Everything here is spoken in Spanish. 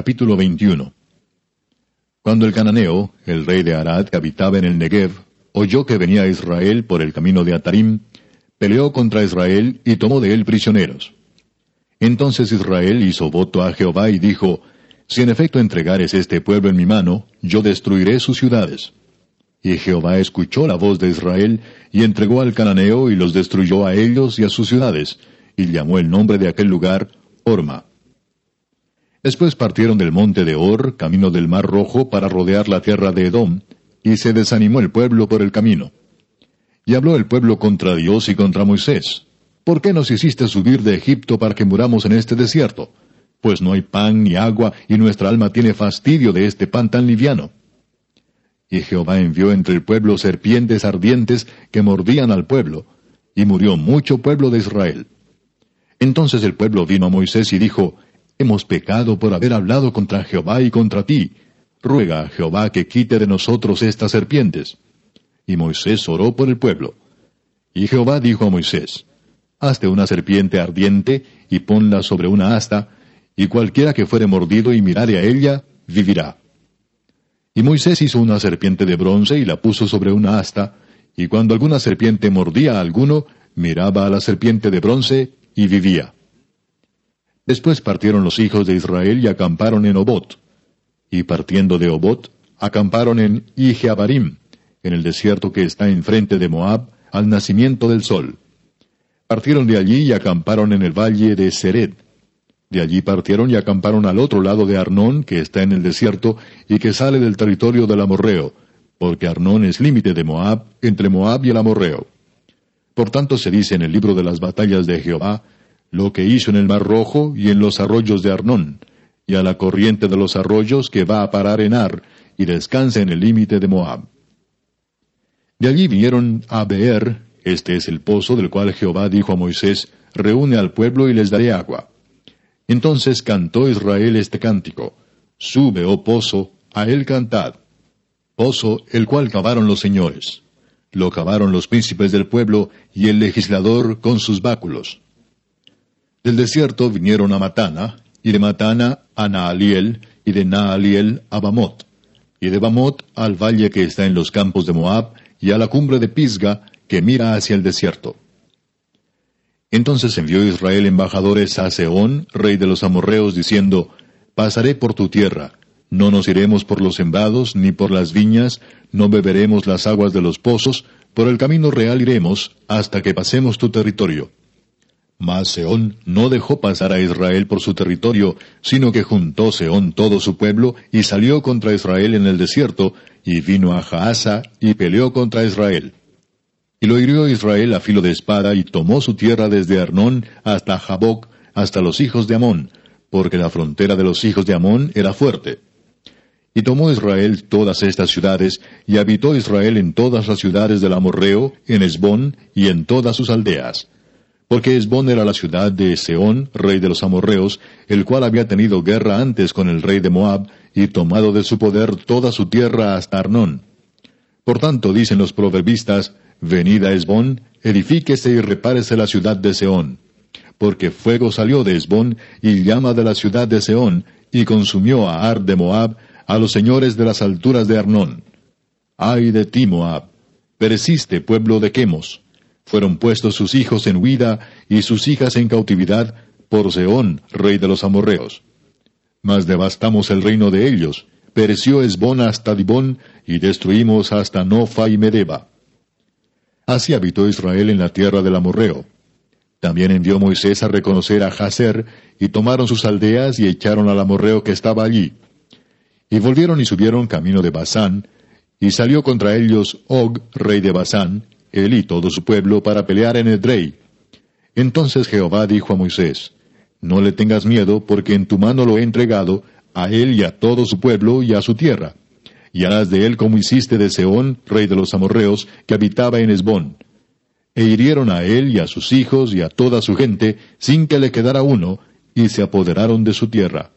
Capítulo 21 Cuando el cananeo, el rey de Arad que habitaba en el Negev, oyó que venía Israel por el camino de Atarim, peleó contra Israel y tomó de él prisioneros. Entonces Israel hizo voto a Jehová y dijo, Si en efecto entregares este pueblo en mi mano, yo destruiré sus ciudades. Y Jehová escuchó la voz de Israel, y entregó al cananeo y los destruyó a ellos y a sus ciudades, y llamó el nombre de aquel lugar Orma. Después partieron del monte de Or, camino del mar rojo, para rodear la tierra de Edom, y se desanimó el pueblo por el camino. Y habló el pueblo contra Dios y contra Moisés. ¿Por qué nos hiciste subir de Egipto para que muramos en este desierto? Pues no hay pan ni agua, y nuestra alma tiene fastidio de este pan tan liviano. Y Jehová envió entre el pueblo serpientes ardientes que mordían al pueblo, y murió mucho pueblo de Israel. Entonces el pueblo vino a Moisés y dijo, Hemos pecado por haber hablado contra Jehová y contra ti. Ruega a Jehová que quite de nosotros estas serpientes. Y Moisés oró por el pueblo. Y Jehová dijo a Moisés, Hazte una serpiente ardiente y ponla sobre una asta, y cualquiera que fuere mordido y mirare a ella, vivirá. Y Moisés hizo una serpiente de bronce y la puso sobre una asta, y cuando alguna serpiente mordía a alguno, miraba a la serpiente de bronce y vivía. Después partieron los hijos de Israel y acamparon en Obot. Y partiendo de Obot, acamparon en Ijeabarim, en el desierto que está enfrente de Moab, al nacimiento del sol. Partieron de allí y acamparon en el valle de Sered. De allí partieron y acamparon al otro lado de Arnón, que está en el desierto y que sale del territorio del Amorreo, porque Arnón es límite de Moab, entre Moab y el Amorreo. Por tanto se dice en el libro de las batallas de Jehová, lo que hizo en el Mar Rojo y en los arroyos de Arnón, y a la corriente de los arroyos que va a parar en Ar, y descansa en el límite de Moab. De allí vinieron a Beer, este es el pozo del cual Jehová dijo a Moisés, reúne al pueblo y les daré agua. Entonces cantó Israel este cántico, Sube, oh pozo, a él cantad. Pozo el cual cavaron los señores. Lo cavaron los príncipes del pueblo y el legislador con sus báculos. Del desierto vinieron a Matana, y de Matana a Naaliel, y de Naaliel a Bamot, y de Bamot al valle que está en los campos de Moab, y a la cumbre de Pisga, que mira hacia el desierto. Entonces envió Israel embajadores a Seón, rey de los amorreos, diciendo, Pasaré por tu tierra, no nos iremos por los sembrados, ni por las viñas, no beberemos las aguas de los pozos, por el camino real iremos, hasta que pasemos tu territorio. Mas Seón no dejó pasar a Israel por su territorio, sino que juntó Seón todo su pueblo y salió contra Israel en el desierto, y vino a Jaasa y peleó contra Israel. Y lo hirió Israel a filo de espada y tomó su tierra desde Arnón hasta Jaboc, hasta los hijos de Amón, porque la frontera de los hijos de Amón era fuerte. Y tomó Israel todas estas ciudades, y habitó Israel en todas las ciudades del Amorreo, en Esbón y en todas sus aldeas porque Esbón era la ciudad de Seón, rey de los amorreos, el cual había tenido guerra antes con el rey de Moab, y tomado de su poder toda su tierra hasta Arnón. Por tanto, dicen los proverbistas, Venid a Esbón, edifíquese y repárese la ciudad de Seón. Porque fuego salió de Esbón, y llama de la ciudad de Seón, y consumió a Ar de Moab, a los señores de las alturas de Arnón. Ay de ti, Moab, pereciste, pueblo de Quemos fueron puestos sus hijos en huida y sus hijas en cautividad por Seón, rey de los amorreos. Mas devastamos el reino de ellos, pereció Esbón hasta Dibón, y destruimos hasta Nofa y Medeba. Así habitó Israel en la tierra del amorreo. También envió Moisés a reconocer a Jaser, y tomaron sus aldeas y echaron al amorreo que estaba allí. Y volvieron y subieron camino de Basán, y salió contra ellos Og, rey de Basán, él y todo su pueblo, para pelear en Edrei. Entonces Jehová dijo a Moisés, No le tengas miedo, porque en tu mano lo he entregado, a él y a todo su pueblo y a su tierra. Y harás de él como hiciste de Seón, rey de los amorreos, que habitaba en Esbón. E hirieron a él y a sus hijos y a toda su gente, sin que le quedara uno, y se apoderaron de su tierra.